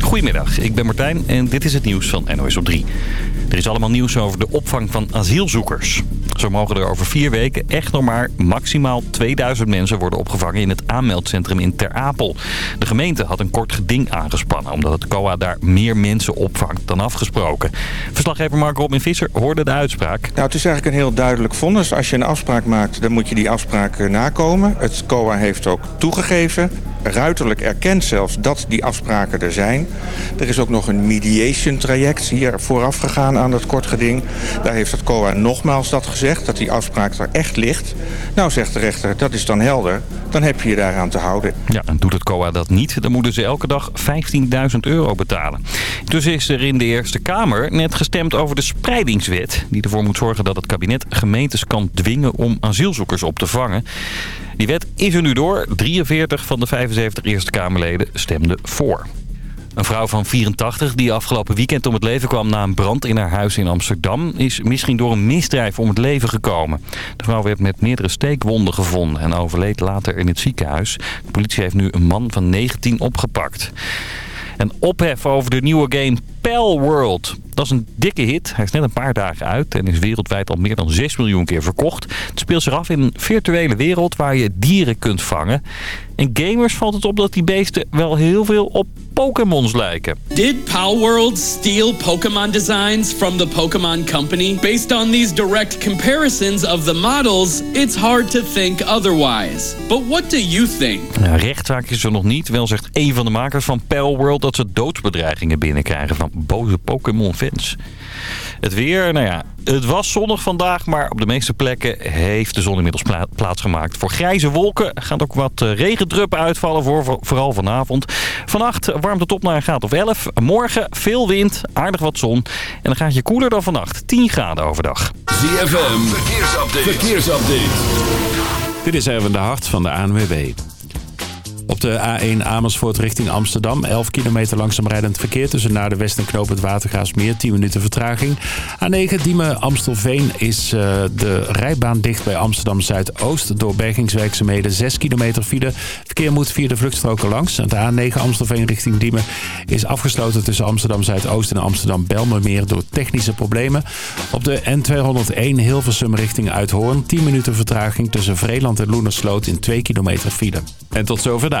Goedemiddag, ik ben Martijn en dit is het nieuws van NOS op 3. Er is allemaal nieuws over de opvang van asielzoekers. Zo mogen er over vier weken echt nog maar maximaal 2000 mensen worden opgevangen in het aanmeldcentrum in Ter Apel. De gemeente had een kort geding aangespannen omdat het COA daar meer mensen opvangt dan afgesproken. Verslaggever Mark Robin Visser hoorde de uitspraak. Nou, het is eigenlijk een heel duidelijk vonnis. Als je een afspraak maakt, dan moet je die afspraak eh, nakomen. Het COA heeft ook toegegeven ruiterlijk erkent zelfs dat die afspraken er zijn. Er is ook nog een mediation traject hier vooraf gegaan aan het kortgeding. Daar heeft het COA nogmaals dat gezegd, dat die afspraak er echt ligt. Nou zegt de rechter, dat is dan helder. Dan heb je je daaraan te houden. Ja, en doet het COA dat niet, dan moeten ze elke dag 15.000 euro betalen. Dus is er in de Eerste Kamer net gestemd over de spreidingswet... die ervoor moet zorgen dat het kabinet gemeentes kan dwingen om asielzoekers op te vangen. Die wet is er nu door. 43 van de 75 Eerste Kamerleden stemden voor. Een vrouw van 84 die afgelopen weekend om het leven kwam na een brand in haar huis in Amsterdam... is misschien door een misdrijf om het leven gekomen. De vrouw werd met meerdere steekwonden gevonden en overleed later in het ziekenhuis. De politie heeft nu een man van 19 opgepakt. En ophef over de nieuwe game Pal World. Dat is een dikke hit. Hij is net een paar dagen uit en is wereldwijd al meer dan 6 miljoen keer verkocht. Het speelt zich af in een virtuele wereld waar je dieren kunt vangen. En gamers valt het op dat die beesten wel heel veel op Pokémons lijken. Did Palworld steal Pokémon designs from the Pokémon Company? Based on these direct comparisons of the models, it's hard to think otherwise. But what do you think? Ja, rechtszaak is er nog niet. Wel zegt een van de makers van Palworld dat ze doodsbedreigingen binnenkrijgen van boze Pokémon-fans. Het weer, nou ja, het was zonnig vandaag, maar op de meeste plekken heeft de zon inmiddels pla plaatsgemaakt. Voor grijze wolken gaat ook wat eh, regendruppen uitvallen, voor, vooral vanavond. Vannacht warmt het op naar een graad of 11. Morgen veel wind, aardig wat zon. En dan gaat je koeler dan vannacht. 10 graden overdag. ZFM, verkeersupdate. verkeersupdate. Dit is even de hart van de ANWB. Op de A1 Amersfoort richting Amsterdam. 11 kilometer langzaam rijdend verkeer tussen naar de West en Knoop het Watergaasmeer. 10 minuten vertraging. A9 Diemen Amstelveen is uh, de rijbaan dicht bij Amsterdam Zuidoost. Door bergingswerkzaamheden 6 kilometer file. Verkeer moet via de vluchtstroken langs. De A9 Amstelveen richting Diemen is afgesloten tussen Amsterdam Zuidoost en Amsterdam Belmermeer door technische problemen. Op de N201 Hilversum richting Uithoorn. 10 minuten vertraging tussen Vreeland en Loenersloot in 2 kilometer file. En tot zover de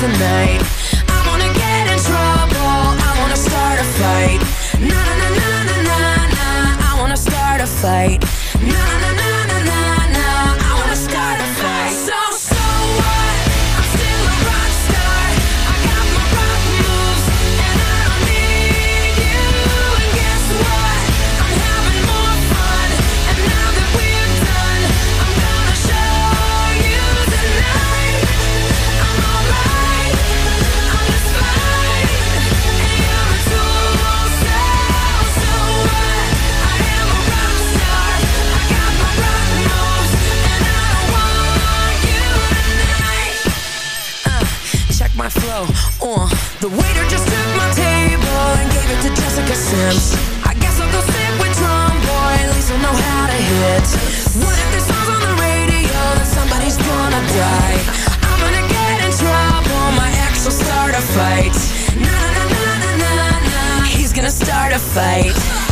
Tonight. I wanna get in trouble I wanna start a fight. Na na na na na na. I wanna start a fight Sims. I guess I'll go sit with Drum Boy, at least I'll know how to hit. What if this song's on the radio, then somebody's gonna die? I'm gonna get in trouble, my ex will start a fight. Na na na na na na, he's gonna start a fight.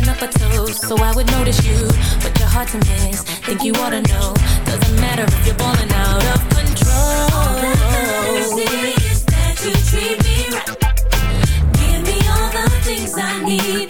Booth, up a toast so I would notice you. But you're hard to miss. Think you ought to know. Doesn't matter if you're balling out of control. All that is that you treat me right. Give me all the things I need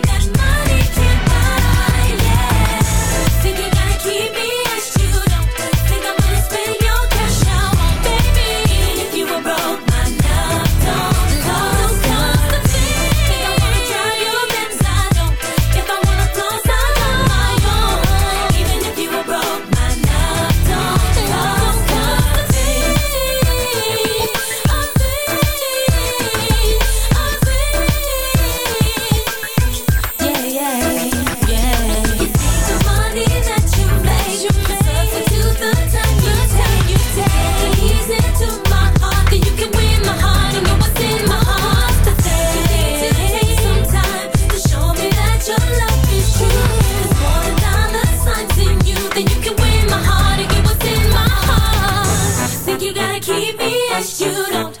you don't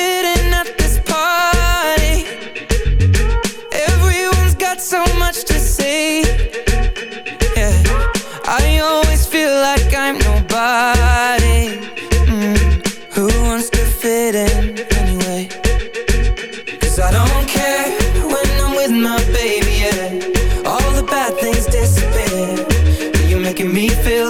things disappear. You're making me feel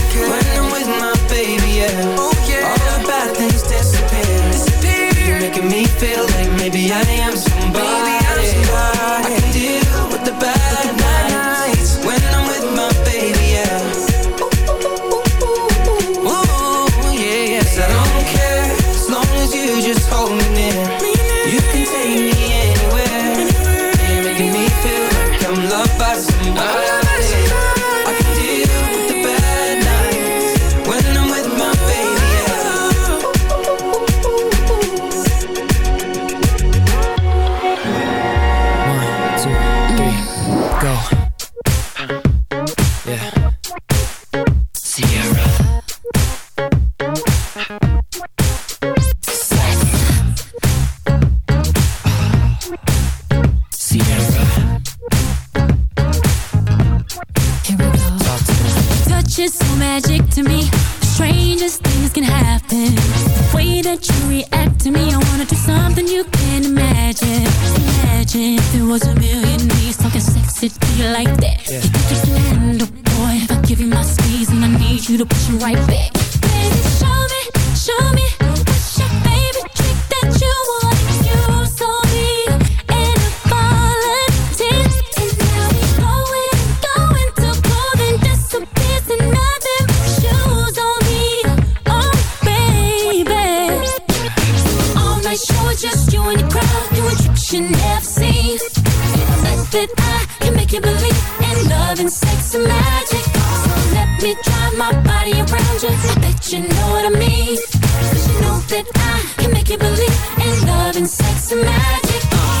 just you crowd doing tricks you never seen. That I can make you believe in love and sex and magic. So let me drive my body around you. I bet you know what I mean. Cause you know that I can make you believe in love and sex and magic.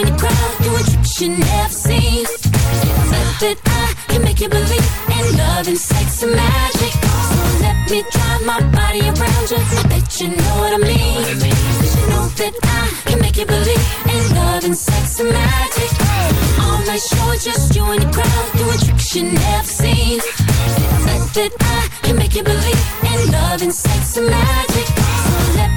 just you your crowd doing tricks you never seen. That I can make you believe in love and sex and magic. So let me drive my body around you. I bet you know what I mean. Cause you know that I can make you believe in love and sex and magic. All night show, just you and your crowd doing tricks you never seen. That I can make you believe in love and sex and magic.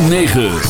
106.9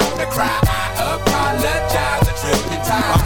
Your daughter cry. I apologize a trillion times.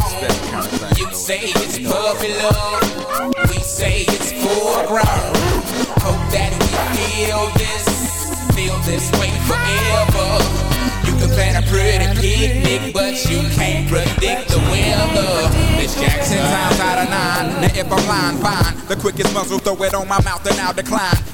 on. You say it's puppy love. We say it's full grown. Hope that we feel this, feel this way forever. You can plan a pretty picnic, but you can't predict the weather. Miss Jackson times out of nine. Now if I'm lying, fine. The quickest muzzle, throw it on my mouth and I'll decline.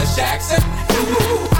I'm Jackson. Ooh,